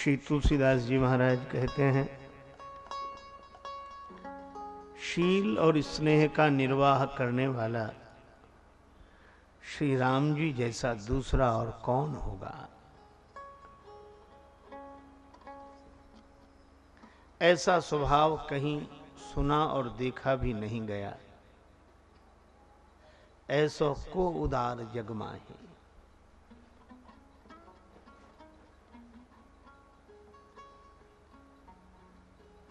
श्री तुलसीदास जी महाराज कहते हैं, शील और स्नेह का निर्वाह करने वाला श्री राम जी जैसा दूसरा और कौन होगा? ऐसा स्वभाव कहीं सुना और देखा भी नहीं गया। ऐसो को उदार जगमा माही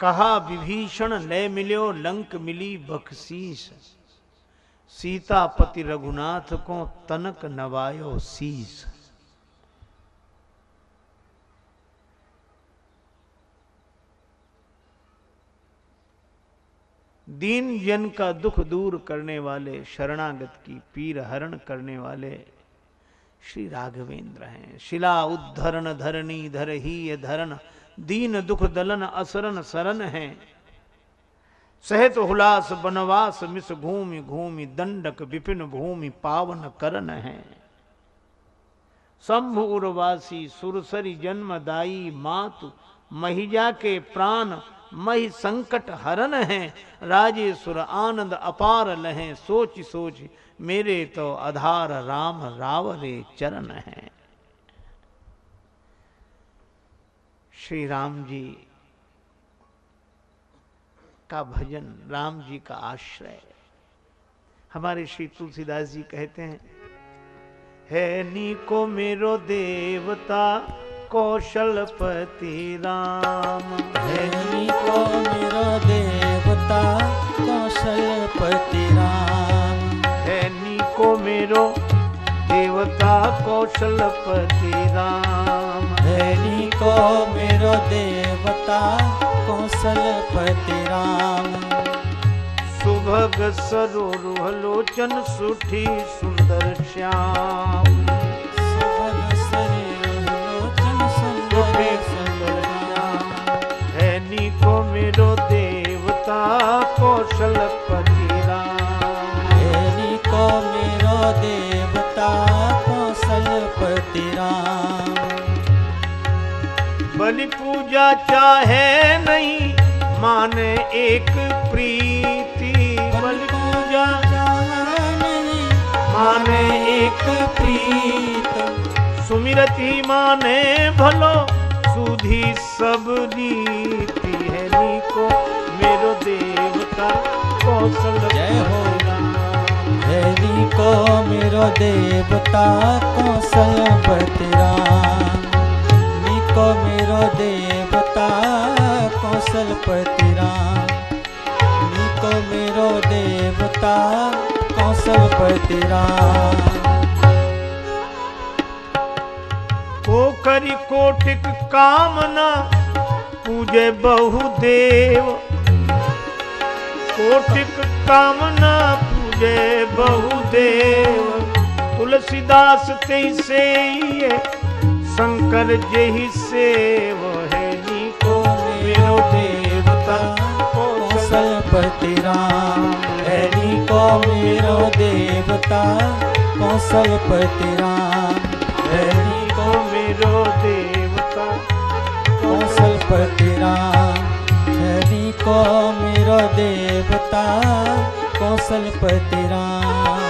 कहा, विभीषण लय मिल्यो, लंक मिली बख्शीस सीतापति रघुनाथ को तनक नवायो शीस दीन जन का दुख दूर करने वाले, शरणागत की पीर हरण करने वाले, श्री राघवेंद्र हैं। शिला उद्धरण धरणी धर ही धरण दीन दुख दलन असरन सरन है। सहत हुलास बनवास, मिस घूमि घूमि, दंडक विपिन भूमि पावन करन है। शंभु उर्वासी, सुरसरी जन्मदाई मातु, महिजा के प्राण, मही संकट हरन है। राजेश्वर आनंद अपार लहे, सोच सोच, मेरे तो आधार राम रावरे चरण है। श्री राम जी का भजन राम जी का आश्रय। हमारे श्री तुलसीदास जी कहते हैं है नी को मेरो देवता कौशलपति राम। है नी को मेरो देवता कौशलपति राम। है नी को मेरो देवता कौशलपति राम। धनी को मेरो देवता कौशलपति राम। सुभग सरोरुह लोचन सुठी सुंदर श्याम। पूजा चाहे नहीं माने एक प्रीति। बलि पूजा माने एक प्रीत। सुमिरति माने भलो सुधी सब नीति है नी को मेरो देवता कौशल जय हो। हरि को मेरो देवता कौशलपति राम निको मेरो देवता कौशलपति राम निको मेरो देवता राम करी कोटिक कामना पूजे बहुदेव कोटिक कामना पूजे बहुदेव तुलसीदास तैसे ये शंकर जही सेव। कौशलपति राम हरि को मेरो देवता कौशलपति राम हरि को मेरो देवता कौशलपति राम हरि को मेरो देवता कौशलपति राम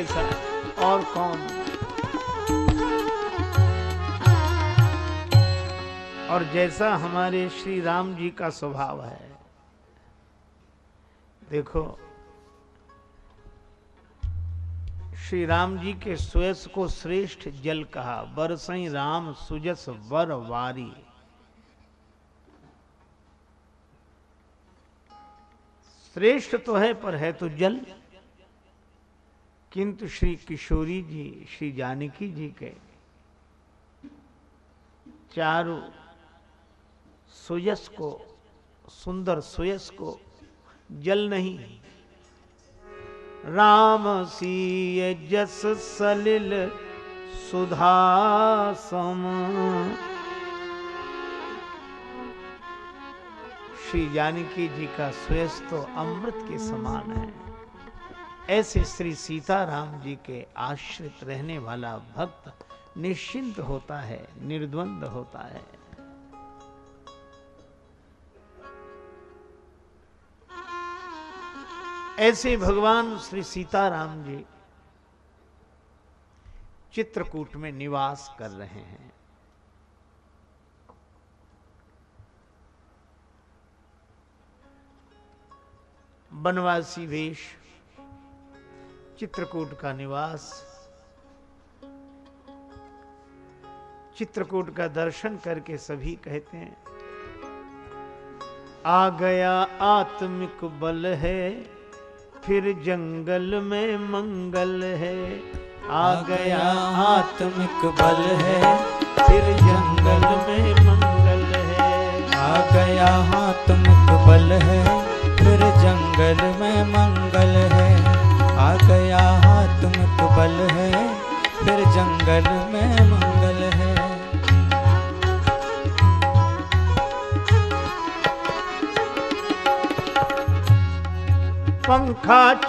जैसा और कौन और जैसा हमारे श्री राम जी का स्वभाव है, देखो, श्री राम जी के सुयस को श्रेष्ठ जल कहा बरसई राम, सुजस वर वारी। श्रेष्ठ तो है, पर है तो जल। किंतु श्री किशोरी जी, श्री जानकी जी के चारों सुयस को, सुंदर सुयस को जल नहीं राम सीय जस सलिल सुधा सम। श्री जानकी जी का सुयस तो अमृत के समान है। ऐसे श्री सीताराम जी के आश्रित रहने वाला भक्त निश्चिंत होता है, निर्द्वंद होता है। ऐसे भगवान श्री सीताराम जी चित्रकूट में निवास कर रहे हैं। बनवासी वेश चित्रकूट का निवास चित्रकूट का दर्शन करके सभी कहते हैं आ गया आत्मिक बल है फिर जंगल में मंगल है। आ गया आत्मिक बल है फिर जंगल में मंगल है। आ गया आत्मिक बल है फिर जंगल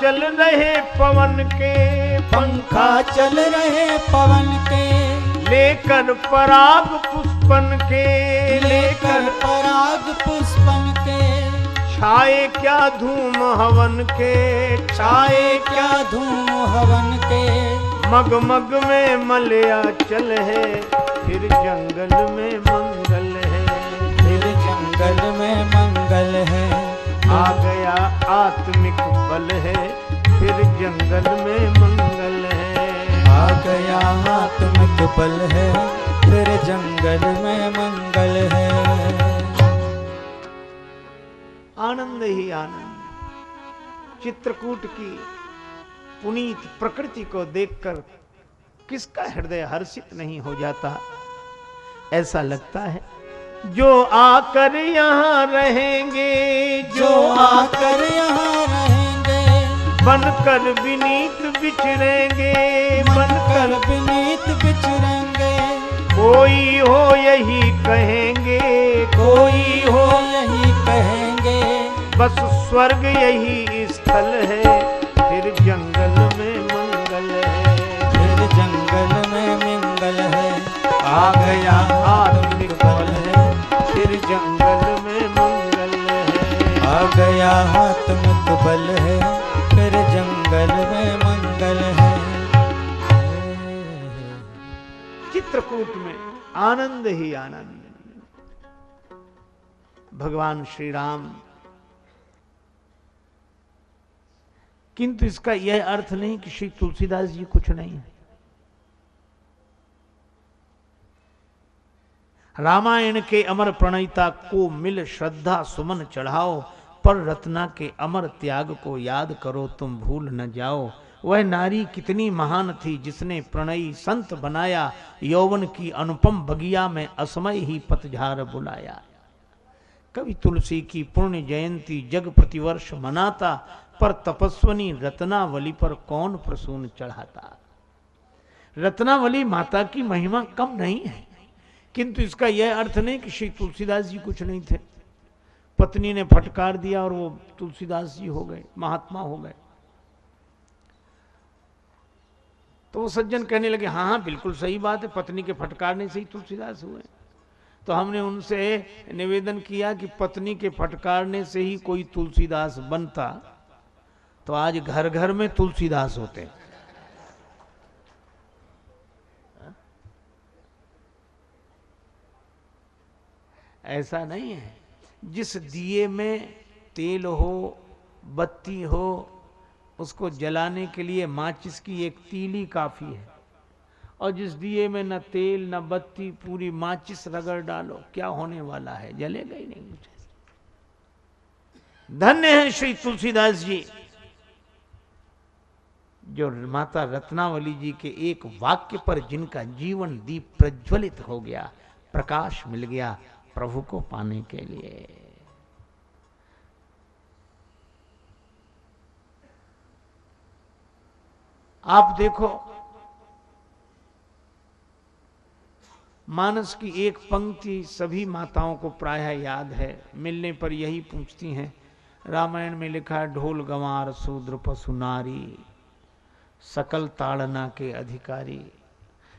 चल रहे पवन के पंखा चल रहे पवन के लेकर पराग पुष्पन के लेकर पराग पुष्पन के। छाए क्या धूम हवन के? छाए क्या धूम हवन के। मग मग में मलया चल है फिर जंगल में मंगल है। फिर जंगल में मंगल है। आ गया आत्मिक बल है फिर जंगल में मंगल है। आ गया आत्मिक बल है फिर जंगल में मंगल है। आनंद ही आनंद। चित्रकूट की पुनीत प्रकृति को देखकर किसका हृदय हर्षित नहीं हो जाता? ऐसा लगता है जो आकर यहाँ रहेंगे जो आकर यहाँ रहेंगे बनकर विनीत बिछड़ेंगे बनकर विनीत बिछड़ेंगे। कोई हो यही कहेंगे कोई हो यही कहेंगे। बस स्वर्ग यही स्थल है फिर जंगल में मंगल है। फिर जंगल में मंगल है आ गया आत्मिक बल है, फिर जंगल में मंगल है। चित्रकूट में आनंद ही आनंद। भगवान श्री राम किंतु इसका यह अर्थ नहीं कि श्री तुलसीदास जी कुछ नहीं है। रामायण के अमर प्रणयिता को मिल श्रद्धा सुमन चढ़ाओ पर रत्ना के अमर त्याग को याद करो, तुम भूल न जाओ। वह नारी कितनी महान थी जिसने प्रणयी संत बनाया, यौवन की अनुपम बगिया में असमय ही पतझार बुलाया। कवि तुलसी की पुण्य जयंती जग प्रतिवर्ष मनाता, पर तपस्वनी रत्नावली पर कौन प्रसून चढ़ाता? रत्नावली माता की महिमा कम नहीं है, किंतु इसका यह अर्थ नहीं कि श्री तुलसीदास जी कुछ नहीं थे। पत्नी ने फटकार दिया और वो तुलसीदास जी हो गए, महात्मा हो गए। तो वो सज्जन कहने लगे हाँ हाँ बिल्कुल सही बात है, पत्नी के फटकारने से ही तुलसीदास हुए। तो हमने उनसे निवेदन किया कि पत्नी के फटकारने से ही कोई तुलसीदास बनता तो आज घर घर में तुलसीदास होते ऐसा नहीं है। जिस दिए में तेल हो, बत्ती हो, उसको जलाने के लिए माचिस की एक तीली काफ़ी है। और जिस दिए में न तेल, न बत्ती, पूरी माचिस रगड़ डालो, क्या होने वाला है? जलेगा ही नहीं मुझे धन्य है श्री तुलसीदास जी, जो माता रत्नावली जी के एक वाक्य पर जिनका जीवन दीप प्रज्वलित हो गया, प्रकाश मिल गया प्रभु को पाने के लिए। आप देखो, मानस की एक पंक्ति सभी माताओं को प्रायः याद है। मिलने पर यही पूछती हैं, रामायण में लिखा है, ढोल गंवार, शूद्र पशु नारी, सकल ताड़ना के अधिकारी।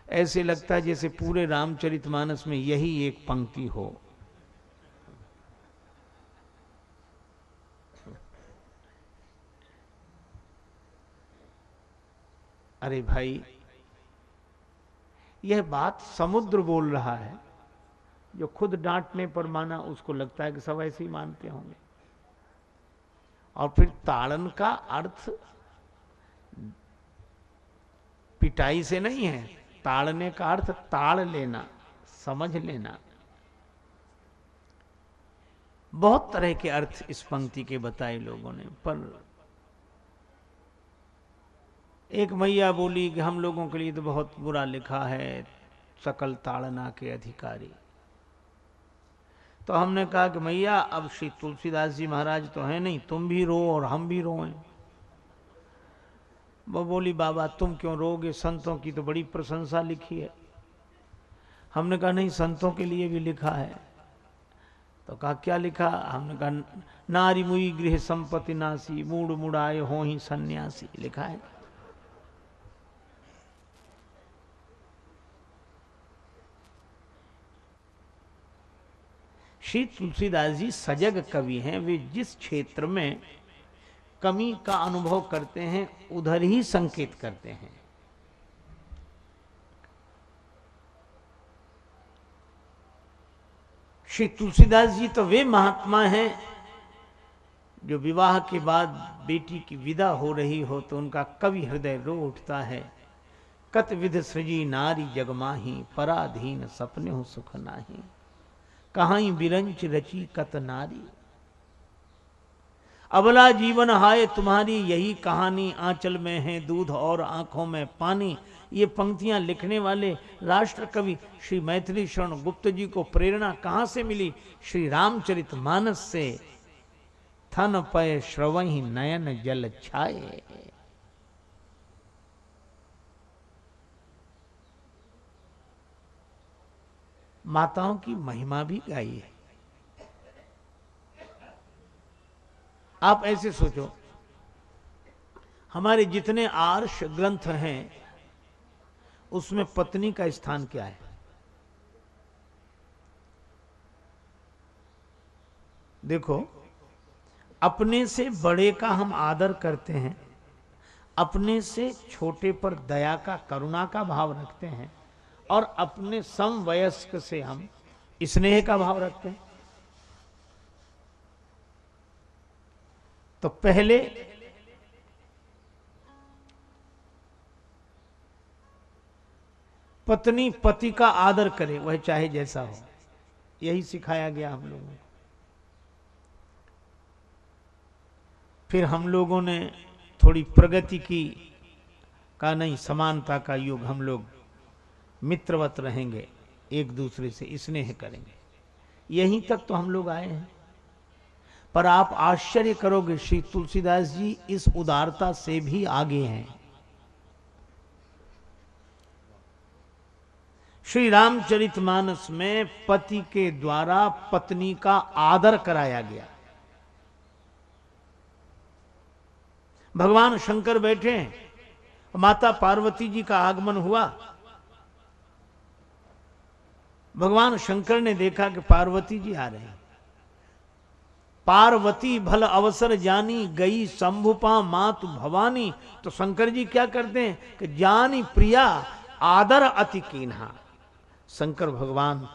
ऐसे लगता है जैसे पूरे रामचरितमानस में यही एक पंक्ति हो। अरे भाई, यह बात समुद्र बोल रहा है। जो खुद डांटने पर माना, उसको लगता है कि सब ऐसे ही मानते होंगे। और फिर ताड़न का अर्थ, पिटाई से नहीं है। ताड़ने का अर्थ, ताड़ लेना, समझ लेना। बहुत तरह के अर्थ इस पंक्ति के बताए लोगों ने, पर एक मैया बोली कि हम लोगों के लिए तो बहुत बुरा लिखा है सकल ताड़ना के अधिकारी। तो हमने कहा कि मैया, अब श्री तुलसीदास जी महाराज तो हैं नहीं, तुम भी रो और हम भी रोएँ। वो बोली, बाबा, तुम क्यों रोगे? संतों की तो बड़ी प्रशंसा लिखी है। हमने कहा, नहीं, संतों के लिए भी लिखा है। तो कहा, क्या लिखा? हमने कहा, नारी मुई गृह संपत्ति नासी मूड मुड़ाए हो ही सन्यासी, लिखा है। श्री तुलसीदास जी सजग कवि हैं। वे जिस क्षेत्र में कमी का अनुभव करते हैं, उधर ही संकेत करते हैं। श्री तुलसीदास जी तो वे महात्मा हैं, जो विवाह के बाद बेटी की विदा हो रही हो तो उनका कवि हृदय रो उठता है। कत विध सृजी नारी जगमाही, पराधीन सपने हो सुख नाही। कहाई बिरंच रची कत नारी। अबला जीवन हाय तुम्हारी, यही कहानी, आंचल में है दूध और आँखों में पानी। ये पंक्तियाँ लिखने वाले राष्ट्र कवि श्री मैथिली शरण गुप्त जी को प्रेरणा कहाँ से मिली? श्री रामचरित मानस से। थन पय श्रवही नयन जल छाए। माताओं की महिमा भी गाई है। आप ऐसे सोचो, हमारे जितने आर्ष ग्रंथ हैं, उसमें पत्नी का स्थान क्या है? देखो, अपने से बड़े का हम आदर करते हैं, अपने से छोटे पर दया का, करुणा का भाव रखते हैं। और अपने समवयस्क से हम स्नेह का भाव रखते हैं। तो पहले पत्नी पति का आदर करे, वह चाहे जैसा हो। यही सिखाया गया हम लोगों को। फिर हम लोगों ने थोड़ी प्रगति की का नहीं, समानता का युग हम लोग मित्रवत रहेंगे, एक दूसरे से स्नेह करेंगे। यहीं तक तो हम लोग आए हैं। पर आप आश्चर्य करोगे, श्री तुलसीदास जी इस उदारता से भी आगे हैं। श्री रामचरितमानस में पति के द्वारा पत्नी का आदर कराया गया। भगवान शंकर बैठे हैं, माता पार्वती जी का आगमन हुआ। भगवान शंकर ने देखा कि पार्वती जी आ रहे हैं। पार्वती भल अवसर जानी, गई शंभुपा मातु भवानी। तो शंकर जी क्या करते हैं कि जानी प्रिया, आदर अति कीन्हा। शंकर भगवान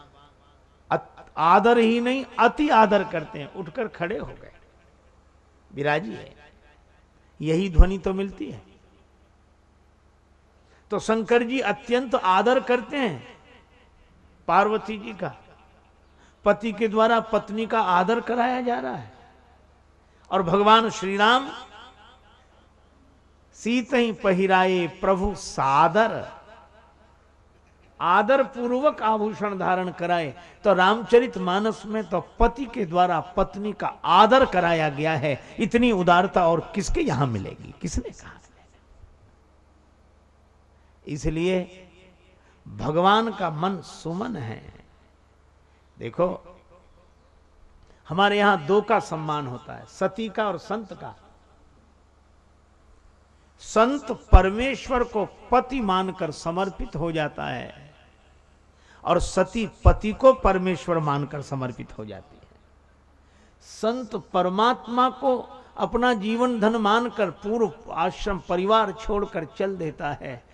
आदर ही नहीं, अति आदर करते हैं। उठकर खड़े हो गए। विराजी है। यही ध्वनि तो मिलती है। तो शंकर जी अत्यंत आदर करते हैं। पार्वती जी का, पति के द्वारा पत्नी का आदर कराया जा रहा है। और भगवान श्री राम सीत ही पहिराए प्रभु सादर आदर पूर्वक आभूषण धारण कराए। तो रामचरित मानस में तो पति के द्वारा पत्नी का आदर कराया गया है। इतनी उदारता और किसके यहाँ मिलेगी? किसने कहा? इसलिए भगवान का मन सुमन है। देखो, हमारे यहाँ दो का सम्मान होता है, सती का और संत का। संत परमेश्वर को पति मानकर समर्पित हो जाता है और सती पति को परमेश्वर मानकर समर्पित हो जाती है। संत परमात्मा को अपना जीवन धन मानकर पूर्व आश्रम परिवार छोड़कर चल देता है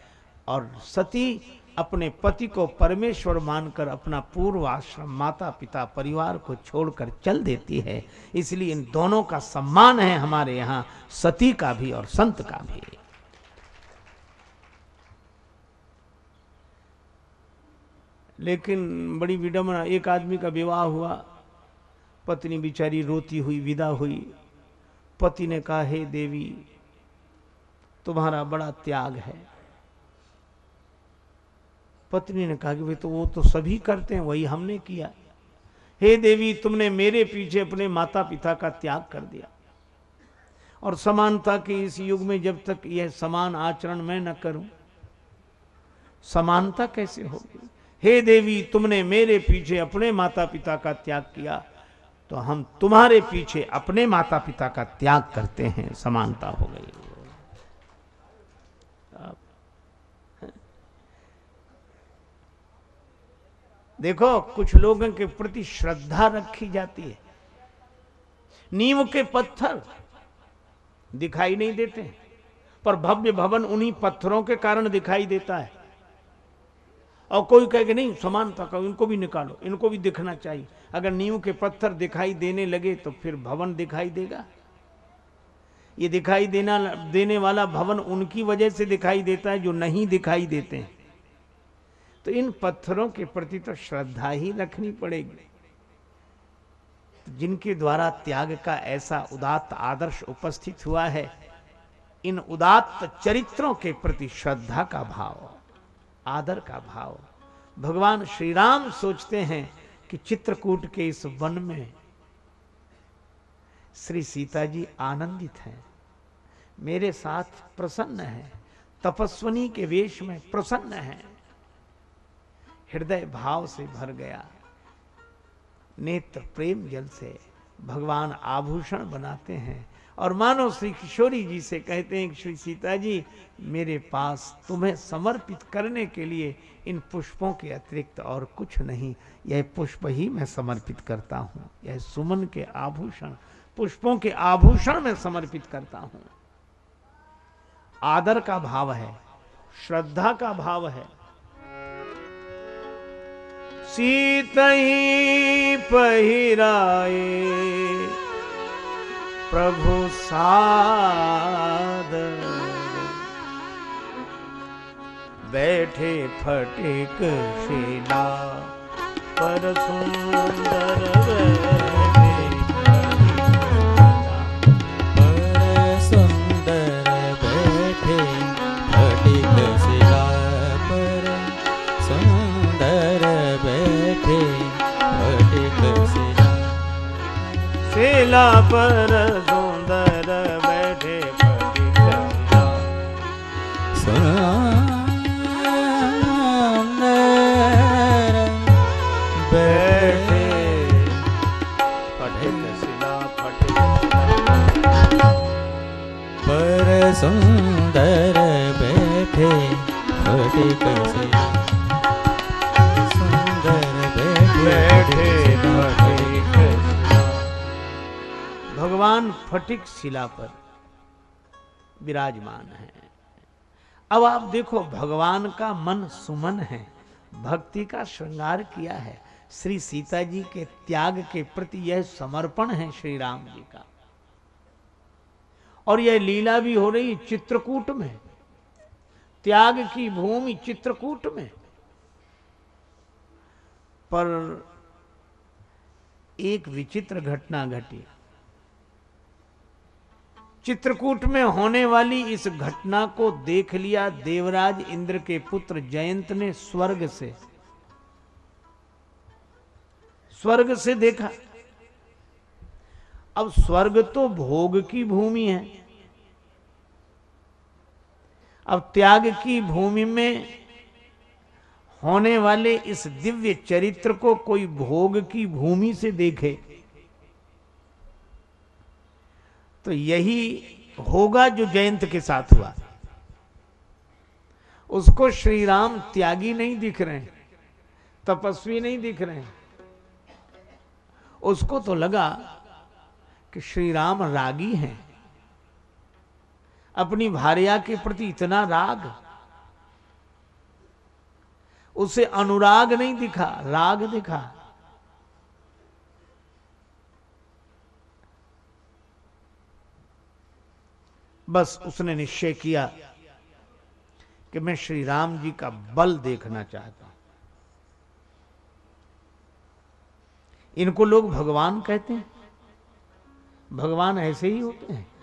और सती अपने पति को परमेश्वर मानकर अपना पूर्व आश्रम माता पिता परिवार को छोड़कर चल देती है। इसलिए इन दोनों का सम्मान है हमारे यहाँ, सती का भी और संत का भी। लेकिन बड़ी विडम्बना एक आदमी का विवाह हुआ, पत्नी बिचारी रोती हुई, विदा हुई। पति ने कहा, हे देवी, तुम्हारा बड़ा त्याग है। पत्नी ने कहा कि भाई तो वो तो सभी करते हैं, वही हमने किया। हे देवी, तुमने मेरे पीछे अपने माता पिता का त्याग कर दिया। और समानता के इस युग में जब तक यह समान आचरण मैं न करूँ, समानता कैसे होगी? हे देवी, तुमने मेरे पीछे अपने माता पिता का त्याग किया तो हम तुम्हारे पीछे अपने माता पिता का त्याग करते हैं, समानता हो गई। देखो, कुछ लोगों के प्रति श्रद्धा रखी जाती है। नीम के पत्थर दिखाई नहीं देते पर भव्य भवन उन्हीं पत्थरों के कारण दिखाई देता है। और कोई कहे कि नहीं समानता का इनको भी निकालो, इनको भी दिखना चाहिए। अगर नींव के पत्थर दिखाई देने लगे तो फिर भवन दिखाई देगा। ये दिखाई देना, देने वाला भवन उनकी वजह से दिखाई देता है, जो नहीं दिखाई देते हैं। तो इन पत्थरों के प्रति तो श्रद्धा ही रखनी पड़ेगी। तो जिनके द्वारा त्याग का ऐसा उदात्त आदर्श उपस्थित हुआ है, इन उदात्त चरित्रों के प्रति श्रद्धा का भाव, आदर का भाव। भगवान श्री राम सोचते हैं कि चित्रकूट के इस वन में श्री सीता जी आनंदित हैं, मेरे साथ प्रसन्न है, तपस्वनी के वेश में प्रसन्न है। हृदय भाव से भर गया। नेत्र प्रेम जल से भगवान आभूषण बनाते हैं। और मानो श्री किशोरी जी से कहते हैं कि श्री सीता जी, मेरे पास तुम्हें समर्पित करने के लिए इन पुष्पों के अतिरिक्त और कुछ नहीं। यह पुष्प ही मैं समर्पित करता हूँ। यह सुमन के आभूषण, पुष्पों के आभूषण में समर्पित करता हूँ। आदर का भाव है, श्रद्धा का भाव है सीत ही पहिराए प्रभु साद। बैठे फटिक शिला पर सुंदर पर शिला पर सुंदर बैठे सुंदर बैठे फटिक शिला पर सुंदर बैठे भगवान फटिक शिला पर विराजमान है। अब आप देखो, भगवान का मन सुमन है, भक्ति का श्रृंगार किया है। श्री सीता जी के त्याग के प्रति यह समर्पण है श्री राम जी का। और यह लीला भी हो रही चित्रकूट में, त्याग की भूमि चित्रकूट में। पर एक विचित्र घटना घटी। चित्रकूट में होने वाली इस घटना को देख लिया देवराज इंद्र के पुत्र जयंत ने स्वर्ग से। स्वर्ग से देखा। अब स्वर्ग तो भोग की भूमि है। अब त्याग की भूमि में होने वाले इस दिव्य चरित्र को कोई भोग की भूमि से देखे। तो यही होगा जो जयंत के साथ हुआ। उसको श्री राम त्यागी नहीं दिख रहे हैं, तपस्वी नहीं दिख रहे हैं। उसको तो लगा कि श्री राम रागी हैं। अपनी भार्या के प्रति इतना राग, उसे अनुराग नहीं दिखा, राग दिखा। बस उसने निश्चय किया कि मैं श्री राम जी का बल देखना चाहता हूँ। इनको लोग भगवान कहते हैं। भगवान ऐसे ही होते हैं।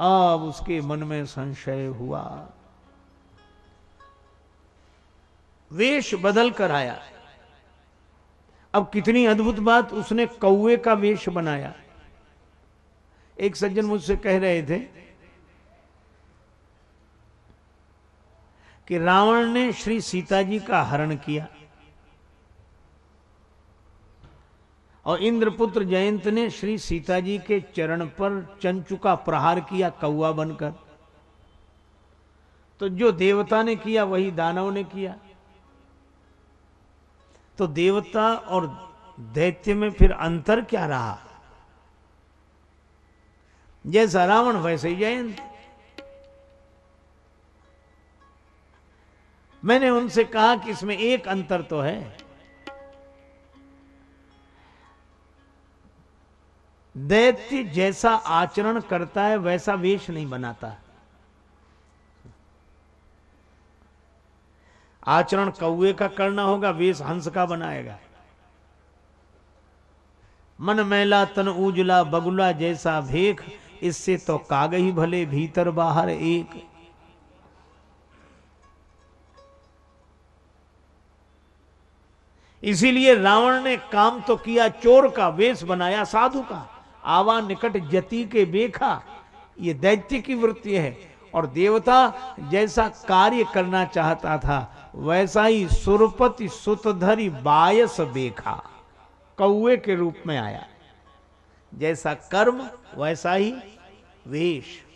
अब उसके मन में संशय हुआ। वेश बदल कर आया। अब कितनी अद्भुत बात, उसने कौए का वेश बनाया। एक सज्जन मुझसे कह रहे थे कि रावण ने श्री सीता जी का हरण किया और इंद्रपुत्र जयंत ने श्री सीता जी के चरण पर चंचु का प्रहार किया कौआ बनकर। तो जो देवता ने किया, वही दानव ने किया। तो देवता और दैत्य में फिर अंतर क्या रहा? जैसा रावण वैसे ही जयंत मैंने उनसे कहा कि इसमें एक अंतर तो है। दैत्य जैसा आचरण करता है, वैसा वेश नहीं बनाता। आचरण कौए का करना होगा, वेश हंस का बनाएगा। मन मैला तन उजला बगुला जैसा भेख इससे तो काग ही भले, भीतर बाहर एक। इसीलिए रावण ने काम तो किया, चोर का वेश बनाया, साधु का। आवा निकट जति के बेखा, ये दैत्य की वृत्ति है। और देवता जैसा कार्य करना चाहता था, वैसा ही सुरपति सुतधरी बायस बेखा कौए के रूप में आया। जैसा कर्म, वैसा ही वेश।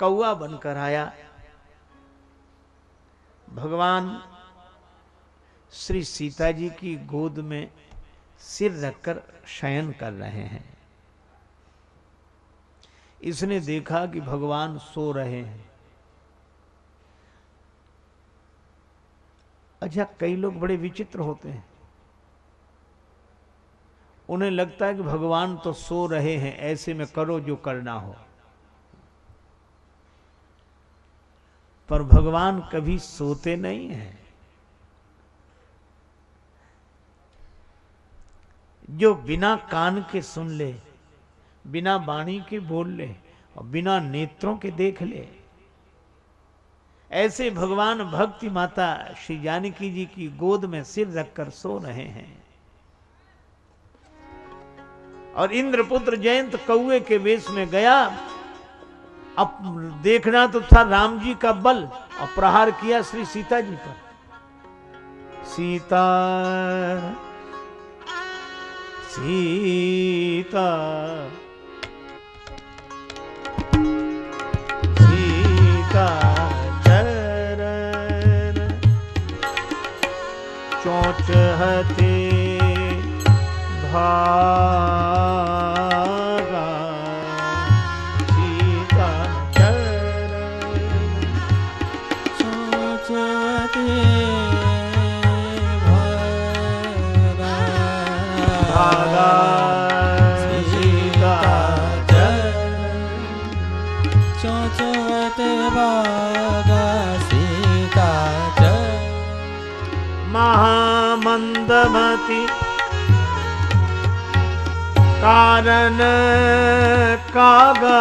कौआ बनकर आया। भगवान श्री सीता जी की गोद में सिर रखकर शयन कर रहे हैं। इसने देखा कि भगवान सो रहे हैं। अच्छा कई लोग बड़े विचित्र होते हैं। उन्हें लगता है कि भगवान तो सो रहे हैं, ऐसे में करो जो करना हो। पर भगवान कभी सोते नहीं हैं। जो बिना कान के सुन ले, बिना वाणी के बोल ले, और बिना नेत्रों के देख ले, ऐसे भगवान भक्ति माता श्री जानकी जी की गोद में सिर रखकर सो रहे हैं। और इंद्रपुत्र जयंत कौए के वेश में गया। अब देखना तो था राम जी का बल और प्रहार किया श्री सीता जी पर। सीता सीता सीता चरण चोच हते कारण कागा